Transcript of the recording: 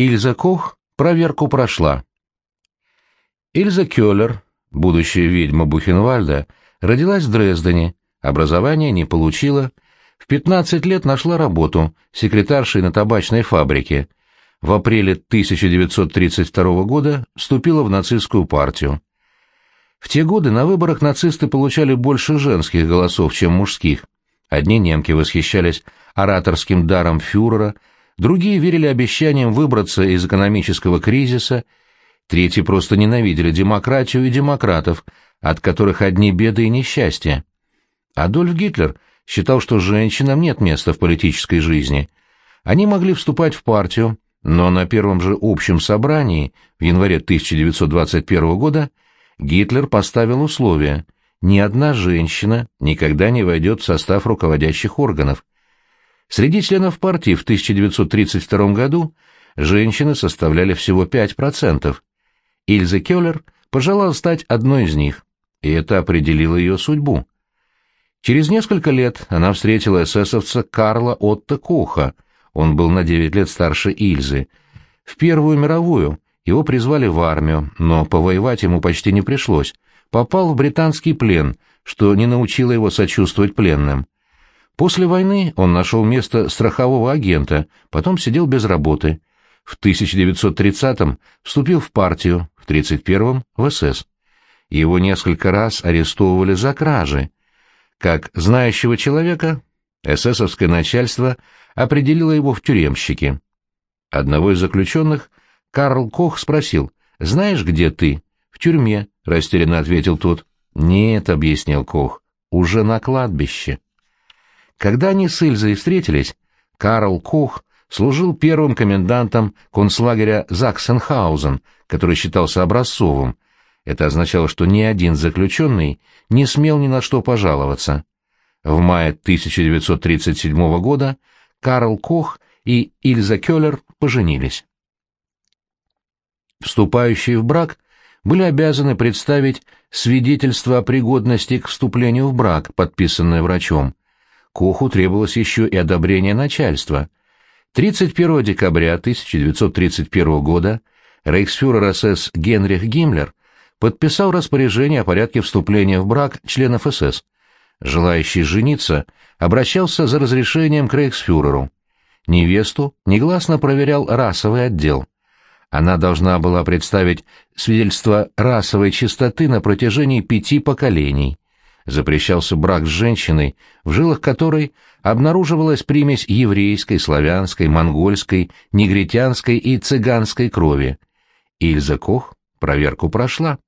Ильза Кох проверку прошла. Ильза Кёллер, будущая ведьма Бухенвальда, родилась в Дрездене, образования не получила, в 15 лет нашла работу секретаршей на табачной фабрике. В апреле 1932 года вступила в нацистскую партию. В те годы на выборах нацисты получали больше женских голосов, чем мужских. Одни немки восхищались ораторским даром фюрера, другие верили обещаниям выбраться из экономического кризиса, третьи просто ненавидели демократию и демократов, от которых одни беды и несчастья. Адольф Гитлер считал, что женщинам нет места в политической жизни. Они могли вступать в партию, но на первом же общем собрании в январе 1921 года Гитлер поставил условие – ни одна женщина никогда не войдет в состав руководящих органов. Среди членов партии в 1932 году женщины составляли всего 5%. Ильза Келлер пожелала стать одной из них, и это определило ее судьбу. Через несколько лет она встретила эсэсовца Карла Отто Коха, он был на 9 лет старше Ильзы. В Первую мировую его призвали в армию, но повоевать ему почти не пришлось, попал в британский плен, что не научило его сочувствовать пленным. После войны он нашел место страхового агента, потом сидел без работы. В 1930-м вступил в партию, в 1931-м — в СС. Его несколько раз арестовывали за кражи. Как знающего человека, эсэсовское начальство определило его в тюремщики. Одного из заключенных Карл Кох спросил, «Знаешь, где ты?» «В тюрьме», — растерянно ответил тот. «Нет», — объяснил Кох, — «уже на кладбище». Когда они с Ильзой встретились, Карл Кох служил первым комендантом концлагеря Заксенхаузен, который считался образцовым. Это означало, что ни один заключенный не смел ни на что пожаловаться. В мае 1937 года Карл Кох и Ильза Келлер поженились. Вступающие в брак были обязаны представить свидетельство о пригодности к вступлению в брак, подписанное врачом. Коху требовалось еще и одобрение начальства. 31 декабря 1931 года рейхсфюрер СС Генрих Гиммлер подписал распоряжение о порядке вступления в брак членов СС. Желающий жениться обращался за разрешением к рейхсфюреру. Невесту негласно проверял расовый отдел. Она должна была представить свидетельство расовой чистоты на протяжении пяти поколений. Запрещался брак с женщиной, в жилах которой обнаруживалась примесь еврейской, славянской, монгольской, негритянской и цыганской крови. Ильза Кох проверку прошла.